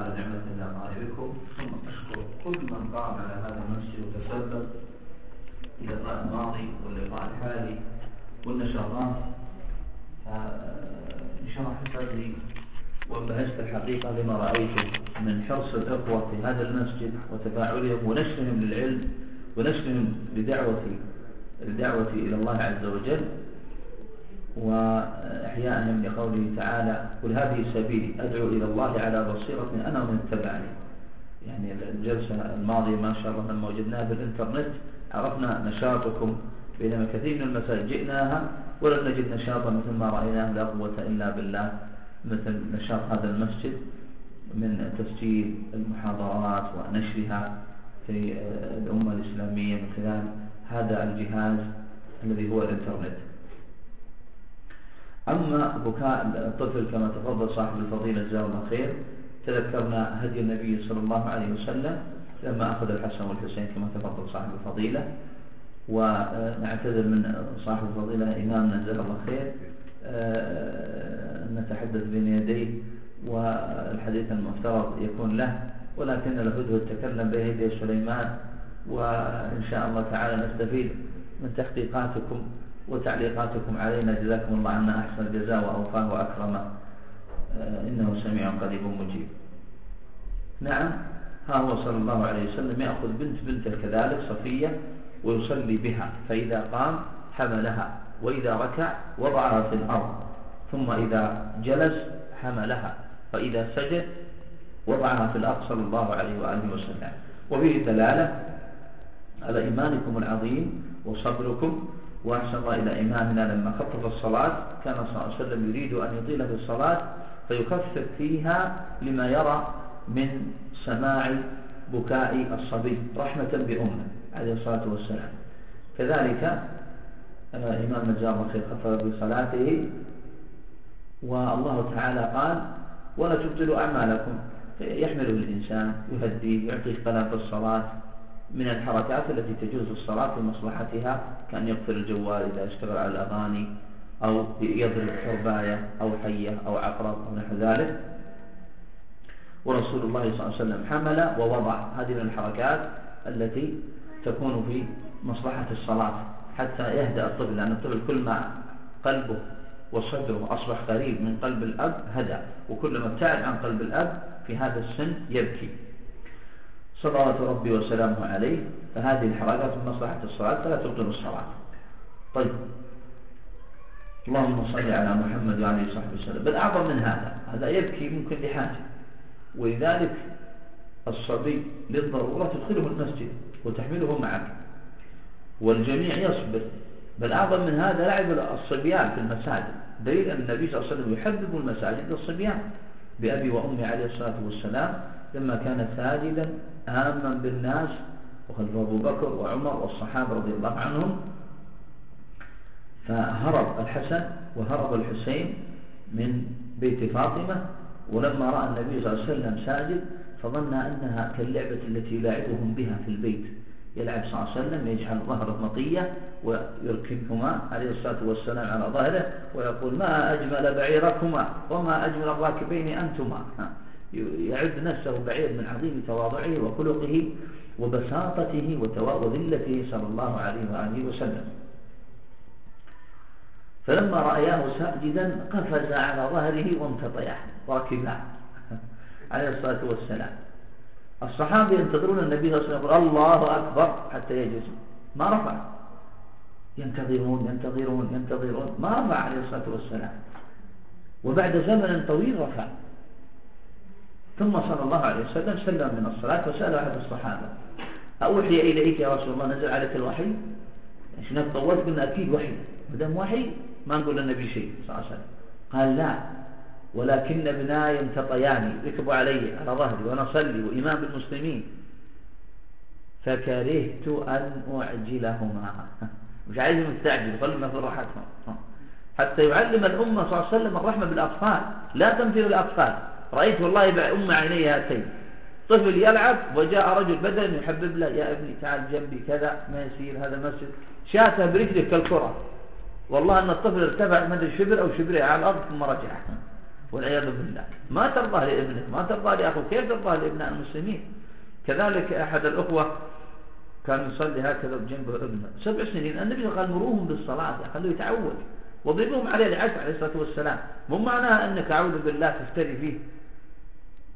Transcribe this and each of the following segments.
على نعمة الله بكم ثم أشكر كل من قام على هذا المسجد وتسبب اللقاء الماضي واللقاء الحالي والنشاطات انشرح صدري وانبهجت الحقيقة لما رأيته من حرص الأخوة في هذا المسجد وتفاعلهم ونشرهم للعلم ونشرهم لدعوة الدعوة إلى الله عز وجل. وإحياءهم لقوله تعالى قل هذه سبيلي أدعو إلى الله على بصيرة أنا ومن اتبعني. يعني الجلسة الماضية ما شاء الله لما وجدناها في الإنترنت عرفنا نشاطكم. بينما كثير من المسائل جئناها ولم نجد نشاطا مثل ما رأيناه لا قوة إلا بالله مثل نشاط هذا المسجد من تسجيل المحاضرات ونشرها في الأمة الإسلامية من خلال هذا الجهاز الذي هو الإنترنت. أما بكاء الطفل كما تفضل صاحب الفضيلة جزاه الله خير تذكرنا هدي النبي صلى الله عليه وسلم لما أخذ الحسن والحسين كما تفضل صاحب الفضيلة. ونعتذر من صاحب الفضيلة إمامنا جزاه الله خير نتحدث بين يديه والحديث المفترض يكون له ولكن الهدهد تكلم بين يدي سليمان وإن شاء الله تعالى نستفيد من تحقيقاتكم وتعليقاتكم علينا. جزاكم الله عنا أحسن الجزاء وأوفاه وأكرمه. آه، إنه سميع قريب مجيب. نعم ها هو صلى الله عليه وسلم يأخذ بنت بنته كذلك صفية ويصلي بها فإذا قام حملها وإذا ركع وضعها في الأرض ثم إذا جلس حملها فإذا سجد وضعها في الأرض صلى الله عليه وآله وسلم. وفيه دلالة على إيمانكم العظيم وصبركم وأحسن الله إلى إمامنا لما خطف الصلاة كان صلى الله عليه وسلم يريد أن يطيل في الصلاة فيخفف فيها لما يرى من سماع بكاء الصبي رحمة بأمه عليه الصلاة والسلام. كذلك آه، إمام الله خير خطف بصلاته والله تعالى قال ولا تبطلوا أعمالكم. يحمله الإنسان يهديه يعطيه في الصلاة من الحركات التي تجوز الصلاة لمصلحتها كأن يقفل الجوال إذا اشتغل على الأغاني أو يضرب حرباية أو حية أو عقرب أو نحو ذلك. ورسول الله صلى الله عليه وسلم حمل ووضع. هذه من الحركات التي تكون في مصلحة الصلاة حتى يهدأ الطفل لأن الطفل كل ما قلبه وصدره أصبح قريب من قلب الأب هدأ. وكلما ابتعد عن قلب الأب في هذا السن يبكي. صلوات ربي وسلامه عليه فهذه الحركات من مصلحة الصلاة فلا تبطل الصلاة. طيب. اللهم صل على محمد وعلى صحبه وسلم. بل أعظم من هذا هذا يبكي ممكن لحاجة ولذلك الصبي للضرورة تدخله المسجد وتحمله معك. والجميع يصبر. بل أعظم من هذا لعب الصبيان في المساجد. دليل أن النبي صلى الله عليه وسلم يحبب المساجد للصبيان. بأبي وأمي عليه الصلاة والسلام لما كان ساجدا آما بالناس وخلف أبو بكر وعمر والصحابة رضي الله عنهم. فهرب الحسن وهرب الحسين من بيت فاطمة ولما رأى النبي صلى الله عليه وسلم ساجد فظن أنها كاللعبة التي يلاعبهم بها في البيت. يلعب صلى الله عليه وسلم يجعل ظهره مطية ويركبهما عليه الصلاة والسلام على ظهره ويقول ما أجمل بعيركما وما أجمل الراكبين أنتما. يعد نفسه بعيد من عظيم تواضعه وخلقه وبساطته وذلته صلى الله عليه وآله وسلم. فلما رأياه ساجدا قفز على ظهره وامتطيا وركبا عليه الصلاة والسلام. الصحابة ينتظرون النبي صلى الله عليه وسلم. يقول الله أكبر. حتى يجلس. ما رفع. ينتظرون ينتظرون ينتظرون. ما رفع عليه الصلاة والسلام. وبعد زمن طويل رفع. ثم صلى الله عليه وسلم سلم من الصلاة وسأل أحد الصحابة. أوحي إليك يا رسول الله نزل عليك الوحي؟ عشان طولت قلنا أكيد وحي. مدام وحي ما نقول للنبي شيء. صلى الله عليه وسلم. قال لا. ولكن ابناي ينتطياني ركبوا علي على ظهري وأنا أصلي وإمام المسلمين. فكرهت أن أعجلهما. مش عايز مستعجل خلنا في راحتهم. حتى يعلم الأمة صلى الله عليه وسلم الرحمة بالأطفال. لا تمثل الأطفال. رأيت والله أم عيني هاتين طفل يلعب وجاء رجل بدل يحبب له يا ابني تعال جنبي كذا ما يصير هذا مسجد. شاته برجله كالكرة. والله أن الطفل ارتفع مدى شبر أو شبرين على الأرض ثم رجع. والعياذ بالله. ما ترضى لابنك ما ترضى لأخوك كيف ترضى لابناء المسلمين؟ كذلك أحد الأخوة كان يصلي هكذا بجنبه ابنه. سبع سنين. النبي قال مروهم بالصلاة خلوه يتعود. وضربهم عليه العشر عليه الصلاة والسلام. مو معناها أنك أعوذ بالله تفتري فيه.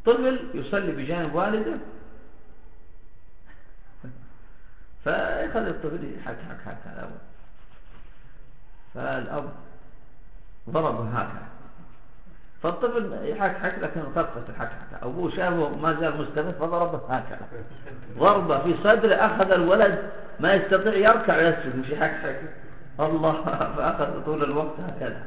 طفل يصلي بجانب والده. فيخلي الطفل يحك حك حك الأول. فالأب ضربه هكذا فالطفل يحك حك لكن خفت الحك حك أبوه شافه ما زال مستمر فضربه هكذا ضربة في صدره أخذ الولد ما يستطيع يركع ويسجد مش يحك حك الله فأخذ طول الوقت هكذا.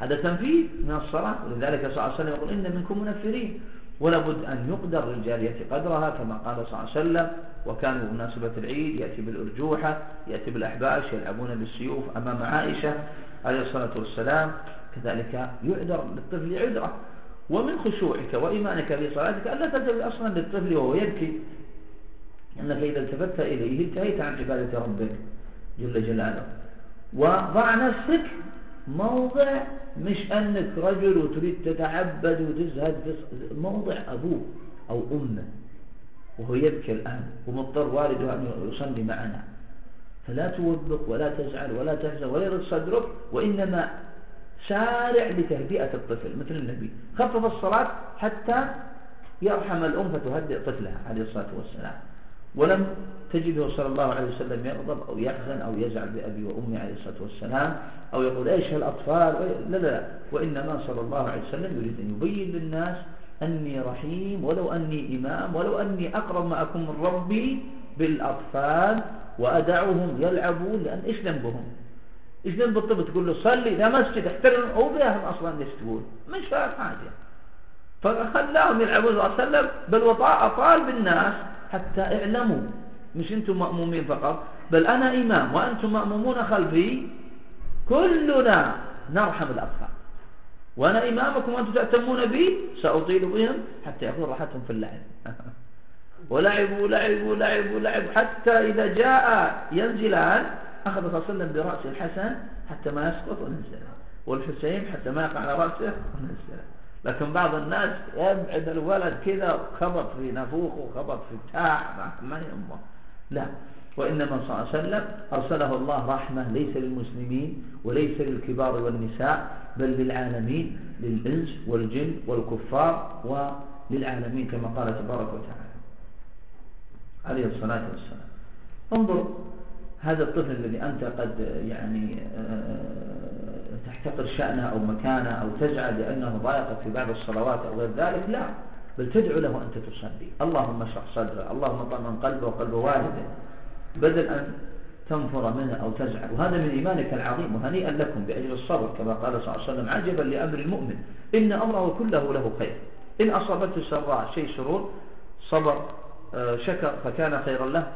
هذا تنفيذ من الصلاة. ولذلك صلى الله عليه وسلم يقول إن منكم منفرين. ولا بد أن يقدر للجارية قدرها كما قال صلى الله عليه وسلم وكانوا بمناسبة العيد يأتي بالأرجوحة يأتي بالأحباش يلعبون بالسيوف أمام عائشة عليه الصلاة والسلام. كذلك يعذر للطفل عذرة. ومن خشوعك وإيمانك في صلاتك ألا تلتفت أصلا للطفل وهو يبكي. أنك إذا التفت إليه انتهيت عن عبادة ربك جل جلاله. وضع نفسك موضع مش أنك رجل وتريد تتعبد وتزهد موضع أبوه أو أمه وهو يبكي الآن ومضطر والده أن يصلي معنا. فلا توبق ولا تزعل ولا تحزن ولا يرد صدرك وإنما سارع لتهدئة الطفل مثل النبي. خفف الصلاة حتى يرحم الأم فتهدئ طفلها عليه الصلاة والسلام. ولم تجده صلى الله عليه وسلم يغضب أو يحزن أو يزعل بأبي وأمي عليه الصلاة والسلام أو يقول إيش هالأطفال؟ لا لا وإنما صلى الله عليه وسلم يريد أن يبين للناس أني رحيم ولو أني إمام ولو أني أقرب ما أكون من ربي بالأطفال وأدعوهم يلعبون لأن إيش ذنبهم؟ إيش ذنب الطفل؟ تقول له صلي لا مسجد احترم هو بيهم أصلا ليش تقول؟ مش فاهم حاجة. فخلاهم يلعبون صلى الله عليه وسلم بل وطال بالناس. حتى اعلموا. مش أنتم مأمومين فقط بل أنا إمام وأنتم مأمومون خلفي. كلنا نرحم الأطفال. وأنا إمامكم وأنتم تأتمون بي سأطيل بهم حتى يكون راحتهم في اللعب ولعبوا لعبوا لعبوا لعبوا. حتى إذا جاء ينزلان أخذ صلى الله عليه وسلم برأس الحسن حتى ما يسقط ونزله والحسين حتى ما يقع على رأسه ونزله لكن بعض الناس يبعد الولد كذا خبط في نفوخه وخبط في بتاع ما يهمه لا. وإنما صلى الله عليه وسلم أرسله الله رحمة ليس للمسلمين وليس للكبار والنساء بل للعالمين للإنس والجن والكفار وللعالمين كما قال تبارك وتعالى عليه الصلاة والسلام. انظر هذا الطفل الذي أنت قد يعني آه، تحتقر شأنه أو مكانه أو تزعل لأنه ضايقك في بعض الصلوات أو غير ذلك لا. بل تدعو له أنت تصلي اللهم اشرح صدره اللهم طمن قلبه وقلب والده. بدل أن تنفر منه أو تزعل. وهذا من إيمانك العظيم وهنيئا لكم بأجل الصبر كما قال صلى الله عليه وسلم عجبا لأمر المؤمن. إن أمره كله له خير. إن أصابته سراء شيء سرور صبر آه، شكر فكان خيرا له.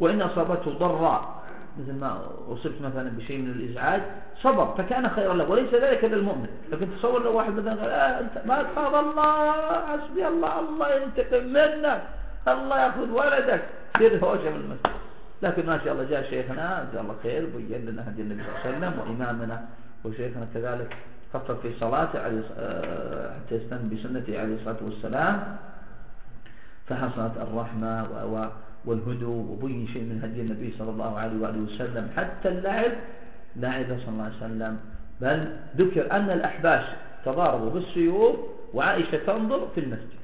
وإن أصابته ضراء مثل ما أصبت مثلا بشيء من الإزعاج صبر فكان خيرا له وليس ذلك للمؤمن. لكن تصور لو واحد مثلا قال آه أنت ما تخاف الله حسبي الله الله ينتقم منك الله يأخذ ولدك. سير هوشة من المسجد. لكن ما شاء الله جاء شيخنا جزاه الله خير بين لنا هدي النبي صلى الله عليه وسلم وإمامنا وشيخنا كذلك خفف في صلاته آه، حتى يستن بسنته عليه الصلاة والسلام. فحصلت الرحمة والهدوء وبين شيء من هدي النبي صلى الله عليه وآله وسلم. حتى اللعب لعب صلى الله عليه وسلم. بل ذكر أن الأحباش تضاربوا بالسيوف وعائشة تنظر في المسجد.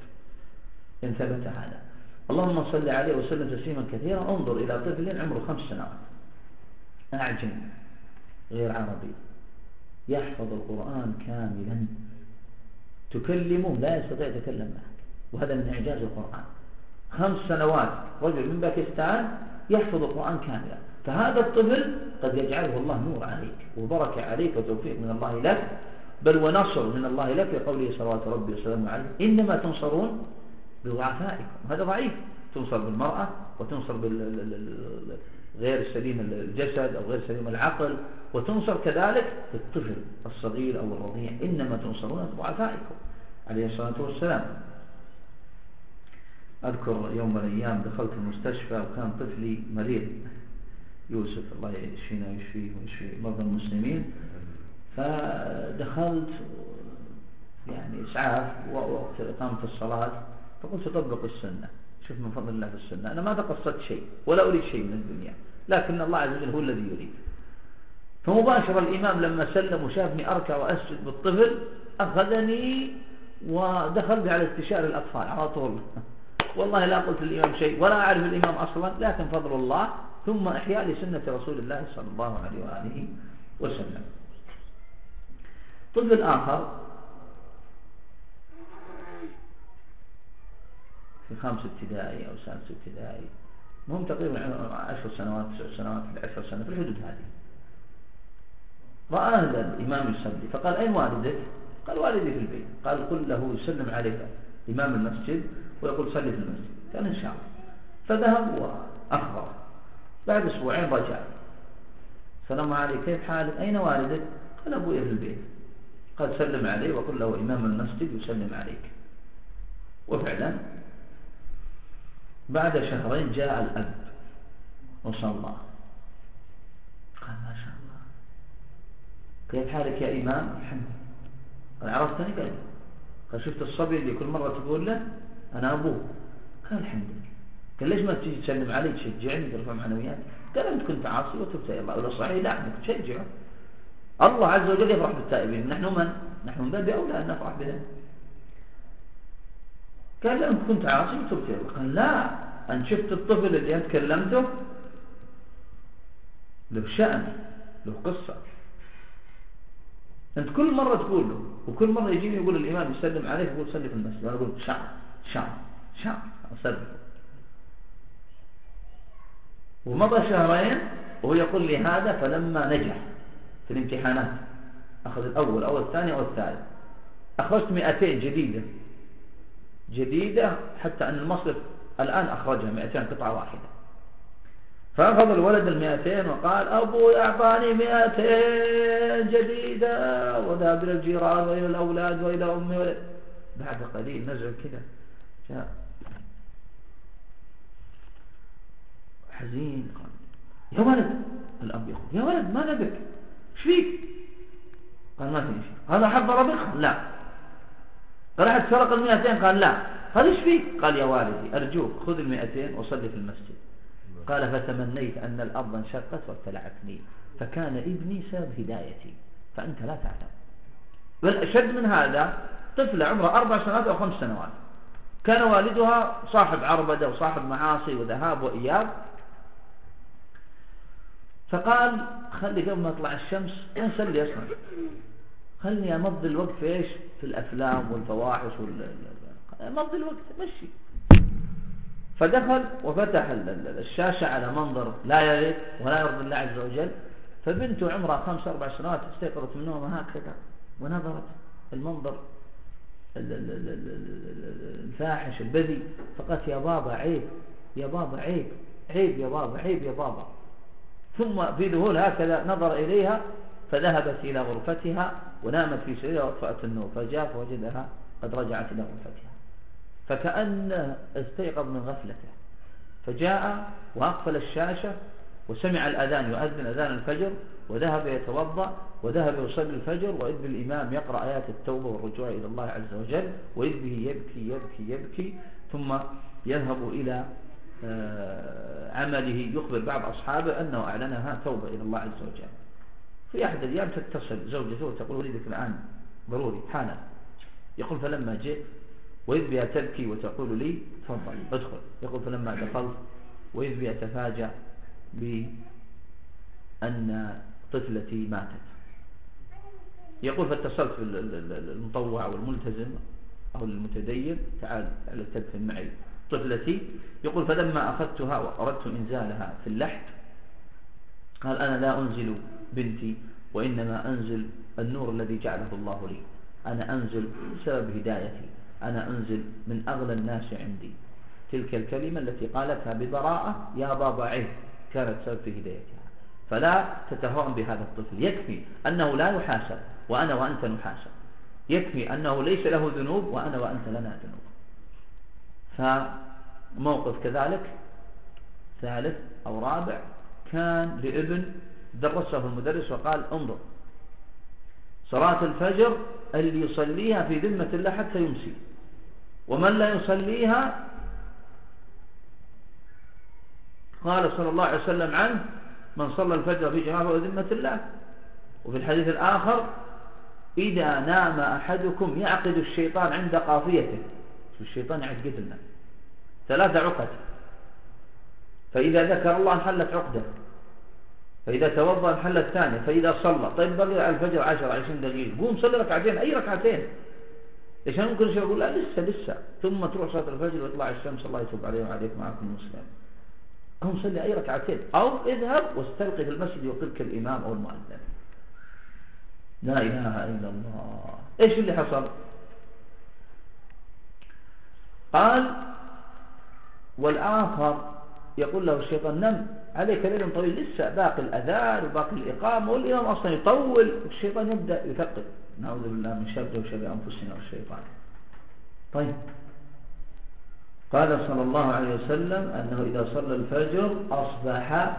إن ثبت هذا. اللهم صل عليه وسلم تسليما كثيرا. انظر إلى طفل عمره خمس سنوات. أعجم. غير عربي. يحفظ القرآن كاملا. تكلمه لا يستطيع يتكلم معك. وهذا من إعجاز القرآن. خمس سنوات رجل من باكستان يحفظ القرآن كاملا. فهذا الطفل قد يجعله الله نور عليك وبركة عليك وتوفيق من الله لك. بل ونصر من الله لك لقوله صلوات ربي وسلامه عليه. إنما تنصرون بضعفائكم. هذا ضعيف. تنصر بالمرأة وتنصر غير سليم الجسد أو غير سليم العقل. وتنصر كذلك بالطفل الصغير أو الرضيع. إنما تنصرون بضعفائكم. عليه الصلاة والسلام. أذكر يوم من الأيام دخلت المستشفى وكان طفلي مريض. يوسف الله يشفينا ويشفيه ويشفي مرضى المسلمين. فدخلت يعني إسعاف ووقت إقامة الصلاة فقلت طبق السنة. شوف من فضل الله في السنة. أنا ما تقصدت شيء ولا أريد شيء من الدنيا. لكن الله عز وجل هو الذي يريد. فمباشر الإمام لما سلم وشافني أركع وأسجد بالطفل أخذني ودخل على استشار الأطفال على طول. والله لا قلت للإمام شيء ولا أعرف الإمام أصلا لكن فضل الله ثم إحياء لسنة رسول الله صلى الله عليه وآله وسلم. طفل آخر في خامس ابتدائي أو سادس ابتدائي مهم تقريبا عشر سنوات تسع سنوات عشر سنة في الحدود هذه. رآه الإمام يصلي فقال أين والدك؟ قال والدي في البيت. قال قل له يسلم عليك إمام المسجد. ويقول صلي في المسجد. قال إن شاء الله. فذهب وأخبر. بعد أسبوعين رجع. سلام عليك كيف حالك؟ أين والدك؟ قال أبوي في البيت. قال سلم عليه وقل له إمام المسجد يسلم عليك. وفعلا بعد شهرين جاء الأب. وصلى قال ما شاء الله. كيف حالك يا إمام؟ الحمد قال عرفتني؟ قال قال شفت الصبي اللي كل مرة تقول له أنا أبوه. قال الحمد لله. قال ليش ما تجي تسلم علي تشجعني؟ ترفع معنوياتي. قال أنت كنت عاصي وتبت إلى الله ولا صحيح لا أنك تشجعه. الله عز وجل يفرح بالتائبين. نحن من؟ نحن من باب أولى أن نفرح بهم. قال أنت كنت عاصي وتبت إلى الله قال لا أن شفت الطفل اللي أنت كلمته له شأن له قصة. أنت كل مرة تقول له وكل مرة يجيني يقول الإمام يسلم عليك يقول صلي في المسجد. أنا أقول شعر. شعر شعر أسلم ومضى شهرين وهو يقول لي هذا فلما نجح في الامتحانات. أخذ الأول أو الثاني أو الثالث. أخرجت 200 جديدة. جديدة حتى أن المصرف الآن أخرجها 200 قطعة واحدة. فأخذ الولد المئتين وقال أبوي أعطاني مئتين جديدة وذهب إلى الجيران وإلى الأولاد وإلى أمي. بعد قليل نزل كذا. حزين. قال يا ولد الأب يقول يا ولد ما نبك إيش فيك؟ قال ما في شيء. هذا حب ربك؟ لا. قال أحد سرق المئتين؟ قال لا. قال إيش فيك؟ قال يا والدي أرجوك خذ المئتين وصلي في المسجد. قال فتمنيت أن الأرض انشقت وابتلعتني فكان ابني سبب هدايتي فأنت لا تعلم. بل أشد من هذا طفلة عمرها أربع سنوات أو خمس سنوات. كان والدها صاحب عربدة وصاحب معاصي وذهاب وإياب. فقال خلي قبل ما تطلع الشمس انسلي أصلا خلني أمضي الوقت في إيش؟ في الأفلام والفواحش وال... أمضي الوقت مشي. فدخل وفتح الشاشة على منظر لا يليق ولا يرضي الله عز وجل. فبنته عمرها خمس أربع سنوات استيقظت من نومها هكذا ونظرت المنظر الفاحش البذي. فقالت يا بابا عيب يا بابا عيب عيب يا بابا عيب يا بابا. ثم في ذهول هكذا نظر إليها فذهبت إلى غرفتها ونامت في سريرها وأطفأت النور فجاء فوجدها قد رجعت إلى غرفتها. فكأنه استيقظ من غفلته. فجاء وأقفل الشاشة وسمع الأذان يؤذن أذان الفجر وذهب يتوضأ وذهب يصلي الفجر وإذ بالإمام يقرأ آيات التوبة والرجوع إلى الله عز وجل وإذ به يبكي يبكي يبكي ثم يذهب إلى آه، عمله. يخبر بعض أصحابه أنه أعلنها توبة إلى الله عز وجل. في أحد الأيام تتصل زوجته وتقول أريدك الآن ضروري حالا يقول فلما جئت وإذ بها تبكي وتقول لي تفضل ادخل. يقول فلما دخلت وإذ بها تفاجأ بأن طفلتي ماتت. يقول فاتصلت بالمطوع والملتزم أو المتدين تعال تدفن معي. طفلتي يقول فلما أخذتها وأردت إنزالها في اللحد قال أنا لا أنزل بنتي وإنما أنزل النور الذي جعله الله لي. أنا أنزل بسبب هدايتي. أنا أنزل من أغلى الناس عندي. تلك الكلمة التي قالتها ببراءة يا بابا عيب كانت سبب في هدايتها. فلا تتهون بهذا الطفل. يكفي أنه لا يحاسب. وأنا وأنت نحاسب يكفي أنه ليس له ذنوب وأنا وأنت لنا ذنوب. فموقف كذلك ثالث أو رابع كان لابن درسه المدرس وقال انظر صلاة الفجر اللي يصليها في ذمة الله حتى يمسي ومن لا يصليها قال صلى الله عليه وسلم عنه من صلى الفجر في جماعة ذمة الله. وفي الحديث الآخر إذا نام أحدكم يعقد الشيطان عند قافيته الشيطان يعقد لنا ثلاث عقد. فإذا ذكر الله انحلت عقدة. فإذا توضأ انحلت ثانية. فإذا صلى. طيب بقي على الفجر 10 20 دقيقة. قوم صلي ركعتين. أي ركعتين؟ ليش ممكن شيء يقول لا لسه لسه. ثم تروح صلاة الفجر ويطلع الشمس. الله يتوب عليه وعليكم معكم المسلم قوم صلي أي ركعتين. أو اذهب واستلقي في المسجد يوقفك الإمام أو المؤذن. لا إله إلا الله. إيش اللي حصل؟ قال والآخر يقول له الشيطان نم عليك ليل طويل لسه باقي الأذان وباقي الإقامة والإمام أصلا يطول الشيطان يبدأ يثقل. نعوذ بالله من شر وشر أنفسنا والشيطان. طيب. قال صلى الله عليه وسلم أنه إذا صلى الفجر أصبح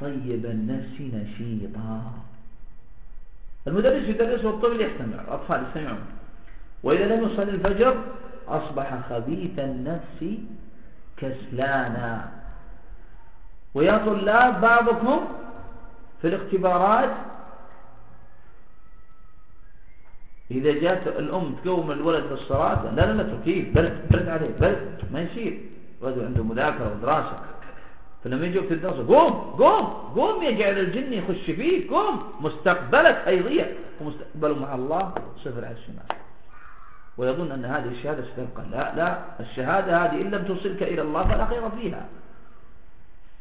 طيب النفس نشيطا. المدرس يدرس والطفل يستمع الأطفال يستمعون. وإذا لم يصلي الفجر أصبح خبيث النفس كسلانا. ويا طلاب بعضكم في الاختبارات إذا جاءت الأم تقوم الولد في الصلاة لا لا لا تركيه برد برد عليه برد ما يصير. رجل عنده مذاكرة ودراسة. فلما يجي وقت الدراسة قوم قوم قوم يجعل الجن يخش فيك قوم. مستقبلك هيضيع ومستقبله مع الله صفر على الشمال. ويظن أن هذه الشهادة ستبقى. لا لا. الشهادة هذه إن لم توصلك إلى الله فلا خير فيها.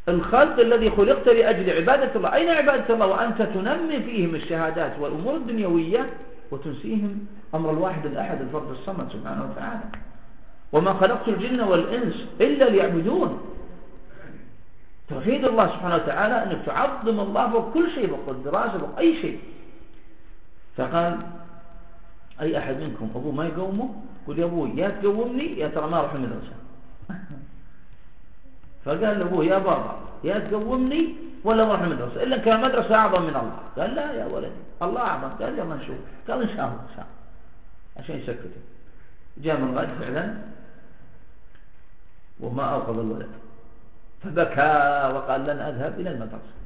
الخلق الذي خلقت لأجل عبادة الله أين عبادة الله؟ وأنت تنمي فيهم الشهادات والأمور الدنيوية وتنسيهم أمر الواحد الأحد الفرد الصمد سبحانه وتعالى. وما خلقت الجن والإنس إلا ليعبدون. توحيد الله سبحانه وتعالى أنك تعظم الله فوق كل شيء فوق الدراسة فوق أي شيء. فقال أي أحد منكم أبوه ما يقومه؟ قل يا أبوي يا تقومني يا ترى ما أروح المدرسة فقال لأبوه يا بابا يا تقومني ولا أروح المدرسة إلا كان المدرسة أعظم من الله. قال لا يا ولدي الله أعظم. قال يلا نشوف. قال إن شاء الله إن شاء الله. عشان يسكته جاء من غد فعلا وما أوقظ الولد. فبكى وقال لن أذهب إلى المدرسة.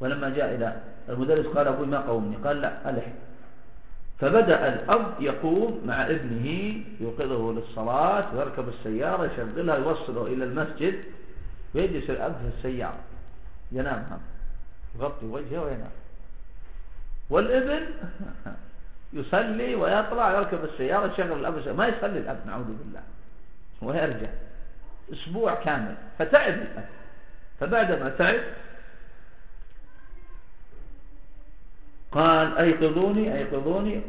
ولما جاء إلى المدرس قال أبوي ما قومني؟ قال لا ألح فبدأ الأب يقوم مع ابنه يوقظه للصلاة ويركب السيارة يشغلها يوصله إلى المسجد ويجلس الأب في السيارة. ينام يغطي وجهه وينام. والابن يصلي ويطلع يركب السيارة يشغل الأب ما يصلي الأب نعوذ بالله. ويرجع. أسبوع كامل. فتعب. الأب فبعدما تعب قال أيقظوني أيقظوني.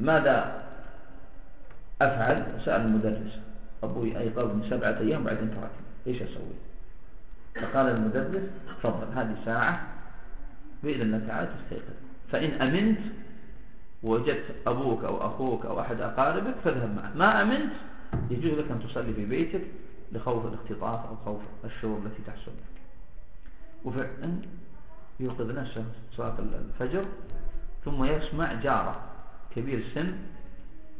ماذا أفعل؟ سأل المدرس. أبوي أيقظني سبعة أيام بعدين تركني إيش أسوي؟ فقال المدرس تفضل هذه ساعة. بإذن الله تعالى تستيقظ. فإن أمنت وجدت أبوك أو أخوك أو أحد أقاربك فاذهب معه. ما أمنت يجوز لك أن تصلي في بيتك لخوف الاختطاف أو خوف الشرور التي تحصل. لك وفعلا يوقظ نفسه صلاة الفجر ثم يسمع جارة كبير السن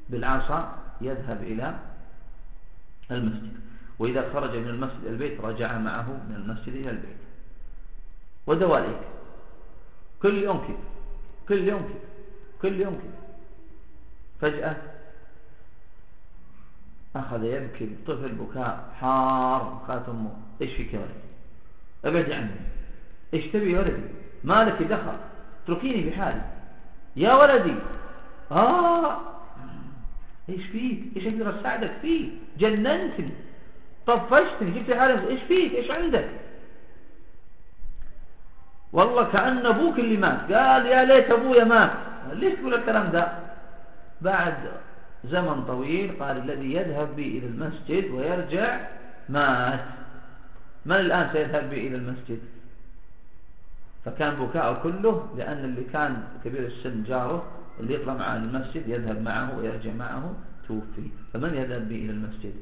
بالعصا يذهب إلى المسجد. وإذا خرج من المسجد إلى البيت رجع معه من المسجد إلى البيت. ودواليك. كل يوم كذا كل يوم كذا كل يوم كذا. فجأة أخذ يبكي الطفل بكاء حار قالت أمه إيش فيك يا ولد أبعد عني. إيش تبي يا ولدي؟ مالك دخل. اتركيني بحالي يا ولدي. آه. إيش فيك؟ إيش أقدر أساعدك فيه جننتني طفشتني. جبت حالي إيش فيك؟ إيش عندك؟ والله كأن أبوك اللي مات. قال يا ليت أبويا مات. ليش تقول الكلام ده؟ بعد زمن طويل قال الذي يذهب بي إلى المسجد ويرجع مات. من الآن سيذهب بي إلى المسجد؟ فكان بكاءه كله لأن اللي كان كبير السن جاره اللي يطلع معه المسجد يذهب معه ويرجع معه توفي. فمن يذهب به إلى المسجد؟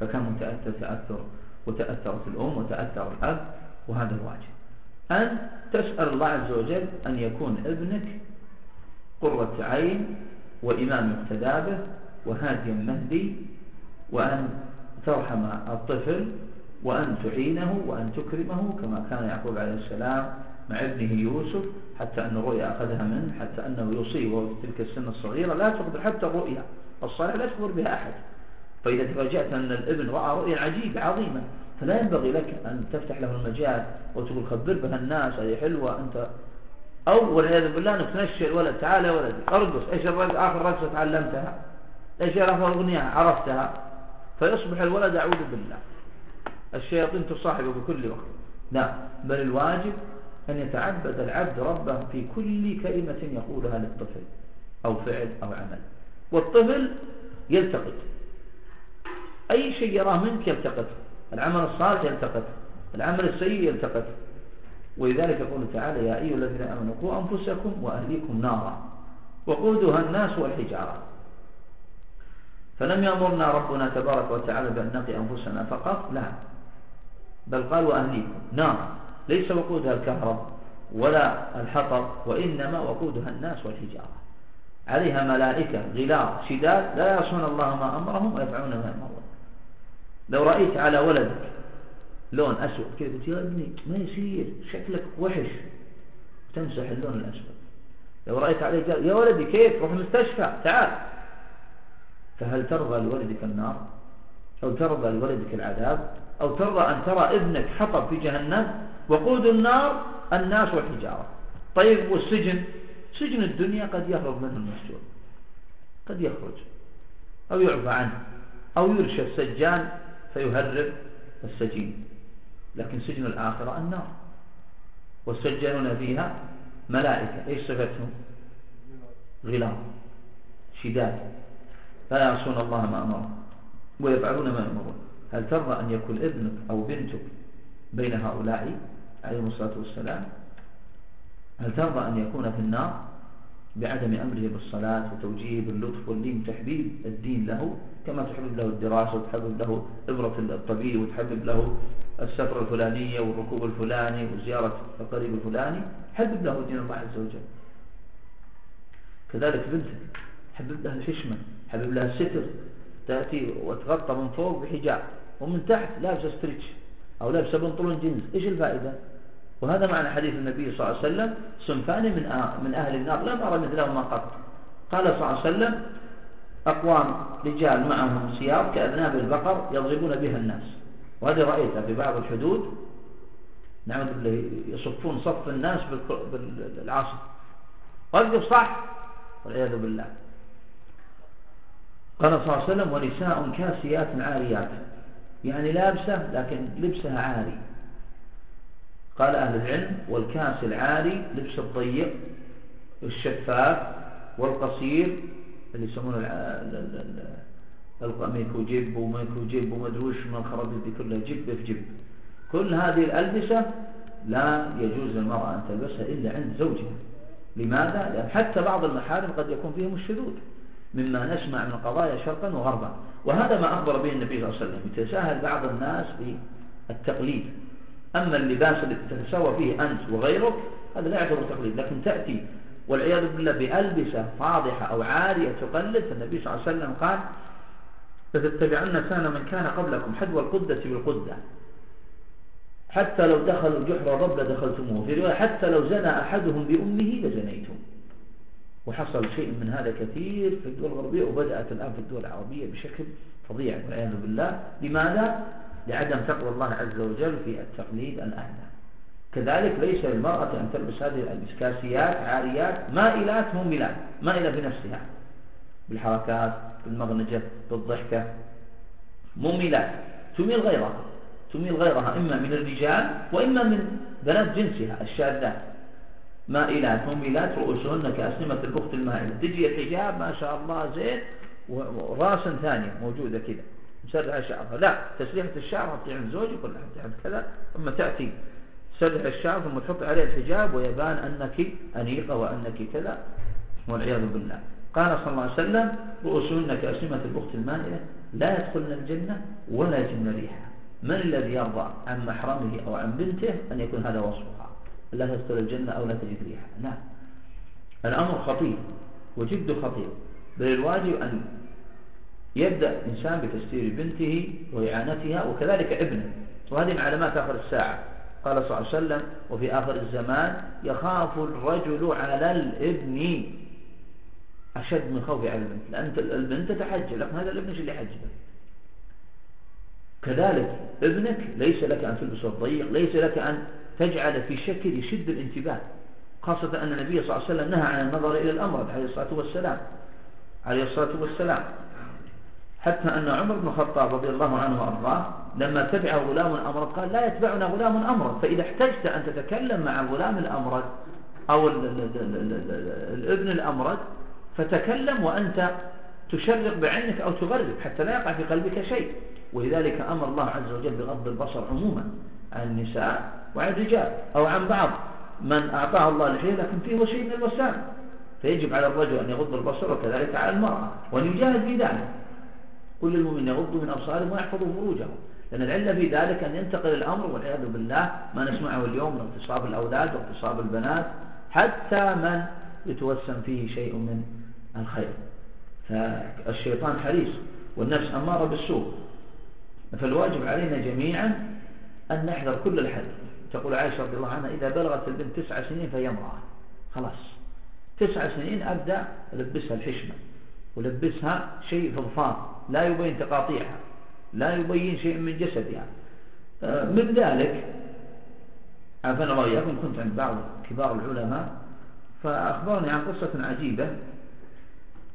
فكان متأثر تأثر وتأثرت الأم وتأثر الأب وهذا الواجب. أن تسأل الله عز وجل أن يكون ابنك قرة عين وإمام يقتدى به وهاديا مهدي وأن ترحم الطفل وأن تعينه وأن تكرمه كما كان يعقوب عليه السلام مع ابنه يوسف حتى أن الرؤيا أخذها منه حتى أنه يوصي وهو في تلك السن الصغيرة لا تخبر حتى الرؤيا الصالح لا تخبر بها أحد. فإذا تفاجأت أن الابن رأى رؤيا عجيبة عظيمة فلا ينبغي لك أن تفتح له المجال وتقول خبر بها الناس هذه حلوة أنت أو والعياذ بالله أنك تنشئ الولد تعال يا ولدي أرقص إيش آخر رقصة تعلمتها إيش آخر أغنية؟ عرفتها. فيصبح الولد أعوذ بالله. الشياطين تصاحبه بكل وقت. لا بل الواجب أن يتعبد العبد ربه في كل كلمة يقولها للطفل أو فعل أو عمل. والطفل يلتقط. أي شيء يراه منك يلتقط. العمل الصالح يلتقط. العمل السيء يلتقط. ولذلك يقول تعالى يا أيها الذين آمنوا قوا أنفسكم وأهليكم نارا وقودها الناس والحجارة. فلم يأمرنا ربنا تبارك وتعالى بأن نقي أنفسنا فقط لا. بل قال وأهليكم نارا. ليس وقودها الكهرب ولا الحطب وإنما وقودها الناس والحجارة. عليها ملائكة غلاظ شداد لا يعصون الله ما أمرهم ويفعلون ما يأمرون. لو رأيت على ولدك لون أسود كذا قلت يا ابني ما يصير شكلك وحش. تمسح اللون الأسود. لو رأيت عليه قال يا ولدي كيف؟ روح المستشفى تعال. فهل ترضى لولدك النار؟ أو ترضى لولدك العذاب؟ أو ترضى أن ترى ابنك حطب في جهنم؟ وقود النار الناس والحجارة. طيب والسجن؟ سجن الدنيا قد يهرب منه المسجون. قد يخرج. أو يعفى عنه. أو يرشى السجان فيهرب السجين. لكن سجن الآخرة النار. والسجانون فيها ملائكة. إيش صفتهم؟ غلام. شداد. لا يعصون الله ما أمرهم ويفعلون ما يأمرون. هل ترضى أن يكون ابنك أو بنتك بين هؤلاء عليه الصلاة والسلام؟ هل ترضى أن يكون في النار بعدم أمره بالصلاة وتوجيه باللطف واللين تحبيب الدين له؟ كما تحبب له الدراسة وتحبب له إبرة الطبيب وتحبب له السفر الفلانية والركوب الفلاني وزيارة القريب الفلاني حبب له دين الله عز وجل. كذلك بنتك حبب لها الحشمة حبب لها الستر تأتي وتغطى من فوق بحجاب ومن تحت لابسة ستريتش أو لابسة بنطلون جنس إيش الفائدة؟ وهذا معنى حديث النبي صلى الله عليه وسلم صنفان من من أهل النار لم أرى مثلهما قط. قال صلى الله عليه وسلم أقوام رجال معهم سياط كأذناب البقر يضربون بها الناس. وهذا رأيته في بعض الحدود نعم يصفون صف الناس بالعصر وقف صح والعياذ بالله. قال صلى الله عليه وسلم ونساء كاسيات عاريات. يعني لابسة لكن لبسها عاري. قال أهل العلم والكاس العاري لبس الضيق الشفاف والقصير اللي يسمونه الميكو جيب وميكو جيب ومدروش من الخرابيط دي كلها جيب في جيب. كل هذه الألبسة لا يجوز للمرأة أن تلبسها إلا عند زوجها. لماذا؟ لأن حتى بعض المحارم قد يكون فيهم الشذوذ مما نسمع من قضايا شرقا وغربا. وهذا ما أخبر به النبي صلى الله عليه وسلم. يتساهل بعض الناس بالتقليد أما اللباس الذي تتساوى فيه أنت وغيرك هذا لا يعتبر تقليد لكن تأتي والعياذ بالله بألبسة فاضحة أو عارية تقلد. فالنبي صلى الله عليه وسلم قال لتتبعن سان من كان قبلكم حدوى القدة بالقدة. حتى لو دخلوا جحر رب لدخلتموه في رواية حتى لو زنى أحدهم بأمه لزنيتم وحصل شيء من هذا كثير في الدول الغربية وبدأت الآن في الدول العربية بشكل فظيع والعياذ بالله. لماذا؟ لعدم تقوى الله عز وجل في التقليد الأعلى كذلك ليس للمرأة أن تلبس هذه الكاسيات عاريات مائلات مملات مائلة بنفسها. بالحركات بالمغنجة بالضحكة. مملات تميل غيرها. تميل غيرها إما من الرجال وإما من بنات جنسها الشاذات مائلات مميلات رؤوسهن كأسنمة البخت المائلة. تجي الحجاب ما شاء الله زين. وراسا ثانية موجودة كذا. مسرح شعرها لا. تسريحة الشعر حطي عند زوجك ولا حطي عند كذا؟ ثم تأتي تسرح الشعر ثم تحط عليه الحجاب ويبان أنك أنيقة وأنك كذا. والعياذ بالله. قال صلى الله عليه وسلم رؤوسهن كأسنمة البخت المائلة لا يدخلن الجنة ولا يجن ريحها من الذي يرضى عن محرمه أو عن بنته أن يكون هذا وصفها؟ لا تدخل الجنة أو لا تجد ريحها لا الأمر خطير وجد خطير بل الواجب أن يبدأ الإنسان بتستير بنته وإعانتها وكذلك ابنه. وهذه من علامات آخر الساعة. قال صلى الله عليه وسلم وفي آخر الزمان يخاف الرجل على الابن. أشد من خوفه على البنت لأن البنت تحجب لكن هذا الابن اللي يحجبه كذلك ابنك ليس لك أن تلبس الضيق ليس لك أن تجعل في شكل يشد الانتباه خاصة أن النبي صلى الله عليه وسلم نهى عن النظر إلى الأمر عليه الصلاة والسلام عليه الصلاة والسلام حتى أن عمر بن الخطاب رضي الله عنه وأرضاه لما تبع غلام أمرد قال لا يتبعنا غلام أمرد فإذا احتجت أن تتكلم مع غلام الأمرد أو الابن الأمرد فتكلم وأنت تشرق بعينك أو تغرب حتى لا يقع في قلبك شيء. ولذلك أمر الله عز وجل بغض البصر عموما عن النساء وعن الرجال أو عن بعض. من أعطاه الله الحيل لكن فيه شيء من الوسام فيجب على الرجل أن يغض البصر وكذلك على المرأة وأن يجاهد في ذلك. كل المؤمن يغضوا من أبصارهم ويحفظوا فروجهم. لأن العلة في ذلك أن ينتقل الأمر والعياذ بالله ما نسمعه اليوم من اغتصاب الأولاد واغتصاب البنات حتى من يتوسم فيه شيء من الخير. فالشيطان حريص والنفس أمارة بالسوء. فالواجب علينا جميعا أن نحذر كل الحذر تقول عائشة رضي الله عنها إذا بلغت البنت تسع سنين فهي امرأة. خلاص. تسع سنين أبدأ ألبسها الحشمة ولبسها شيء فضفاض لا يبين تقاطيعها لا يبين شيء من جسدها. آه، من ذلك عفنا الله إياكم كنت عند بعض كبار العلماء فأخبرني عن قصة عجيبة.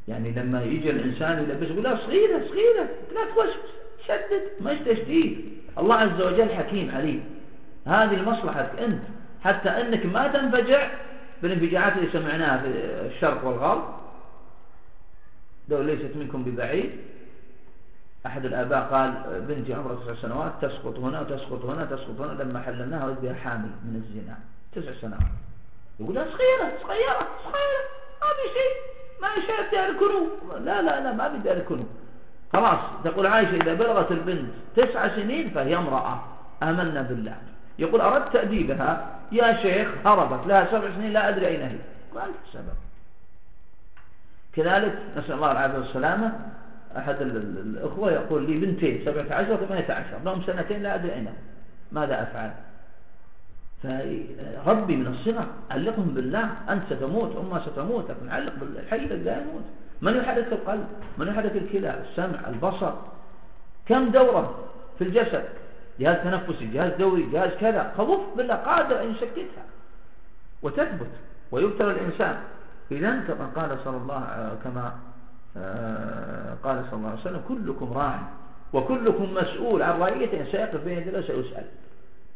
يعني لما يجي الإنسان يلبس يقول لا صغيرة صغيرة لا توسوس شدد مش تشديد. الله عز وجل حكيم عليم. هذه لمصلحتك أنت حتى أنك ما تنفجع بالانفجاعات اللي سمعناها في الشرق والغرب. لو ليست منكم ببعيد. أحد الآباء قال بنتي عمرها تسع سنوات تسقط هنا وتسقط هنا تسقط هنا لما حللناها ولد بها حامل من الزنا. تسع سنوات. يقول لا صغيرة صغيرة صغيرة ما في شيء. ما شاء دار الكنو لا لا لا ما دار الكنو خلاص تقول عائشة إذا بلغت البنت تسع سنين فهي امرأة. آمنا بالله. يقول أردت تأديبها؟ يا شيخ هربت. لها سبع سنين لا أدري أين هي. ما السبب كذلك نسأل الله العافية والسلامة. أحد الأخوة يقول لي بنتين سبعة عشر وثمانية عشر. لهم سنتين لا أدري أين ماذا أفعل؟ فربي من الصغر علقهم بالله أنت ستموت أمها ستموت لكن علق بالحي لا يموت. من يحرك القلب؟ من يحرك الكلى السمع البصر؟ كم دورة في الجسد؟ جهاز تنفسي جهاز دوري جهاز كذا. خوف بالله قادر أن يشككها وتثبت ويبتلى الإنسان. إذا كما قال صلى الله كما آه، قال صلى الله عليه وسلم كلكم راع وكلكم مسؤول عن رعيته. سيقف بين يدي الله سيسأل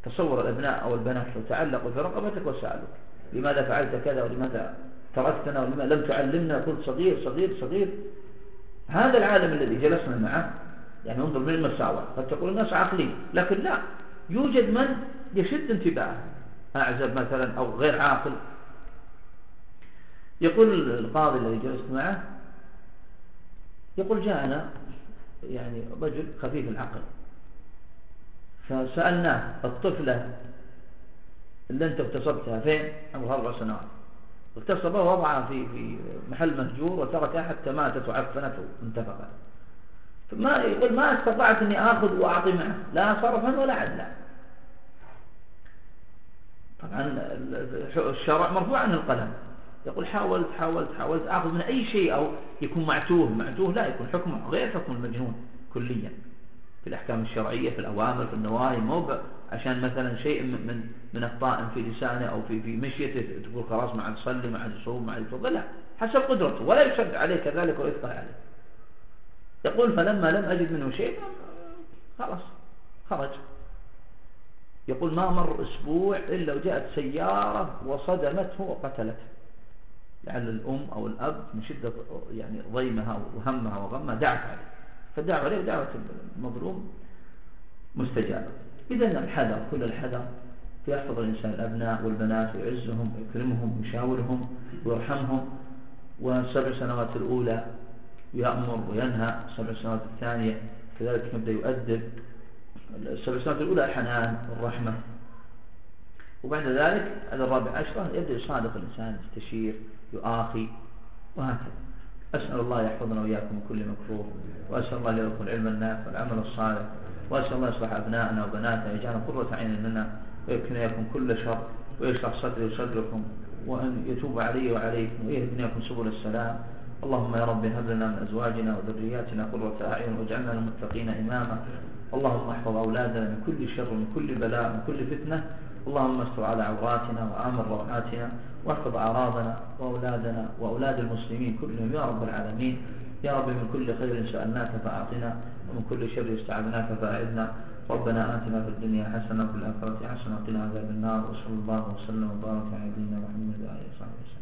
تصور الأبناء أو البنات لو تعلقوا في رقبتك وسألوك لماذا فعلت كذا ولماذا تركتنا ولماذا لم تعلمنا؟ قلت صغير صغير صغير. هذا العالم الذي جلسنا معه يعني انظر من المساواة قد تقول الناس عقلي لكن لا. يوجد من يشد انتباهه. أعزب مثلا أو غير عاقل. يقول القاضي الذي جلست معه يقول جاءنا يعني رجل خفيف العقل. فسألناه الطفلة اللي انت اغتصبتها فين؟ عمرها أربع سنوات اغتصبها ووضعها في في محل مهجور وتركها حتى ماتت وعفنت وانتفقت فما يقول ما استطعت إني آخذ وأعطي معه. لا صرفا ولا عدلا. طبعا الشرع مرفوع عن القلم. يقول حاولت حاولت حاولت آخذ من أي شيء أو يكون معتوه. معتوه لا يكون حكمه غير حكم المجنون كليا. في الأحكام الشرعية في الأوامر في النواهي مو عشان مثلا شيء من من الطائم في لسانه أو في في مشيته تقول خلاص ما عاد تصلي ما عاد يصوم ما عاد لا حسب قدرته ولا يشد عليه كذلك ولا يثقل عليه يقول فلما لم أجد منه شيء خلاص خرج. يقول ما مر أسبوع إلا وجاءت سيارة وصدمته وقتلته. لعل الأم أو الأب من شدة يعني ضيمها وهمها وغمها دعت عليه. فالدعوة عليه ودعوة المظلوم مستجابة إذا الحذر كل الحذر يحفظ الإنسان الأبناء والبنات ويعزهم ويكرمهم ويشاورهم ويرحمهم والسبع سنوات الأولى يأمر وينهى السبع سنوات الثانية كذلك يبدأ يؤدب. السبع سنوات الأولى الحنان والرحمة. وبعد ذلك هذا الرابع عشرة يبدأ يصادق الإنسان يستشير يؤاخي وهكذا. أسأل الله يحفظنا وإياكم من كل مكروه وأسأل الله لكم العلم النافع والعمل الصالح وأسأل الله يصلح أبنائنا وبناتنا ويجعلنا قرة عين لنا ويكفينا إياكم كل شر ويشرح صدري وصدركم وأن يتوب علي وعليكم ويهدنا إياكم سبل السلام. اللهم يا رب هب لنا من أزواجنا وذرياتنا قرة أعين واجعلنا للمتقين إماما. اللهم احفظ أولادنا من كل شر من كل بلاء من كل فتنة. اللهم استر على عوراتنا وآمن روحاتنا. واحفظ أعراضنا وأولادنا وأولاد المسلمين كلهم يا رب العالمين. يا رب من كل خير سألناك فأعطنا ومن كل شر استعذناك فأعذنا. ربنا آتنا في الدنيا حسنة وفي الآخرة حسنة وقنا عذاب النار. وصلى الله وسلم وبارك على نبينا محمد وعلى آله وصحبه وسلم.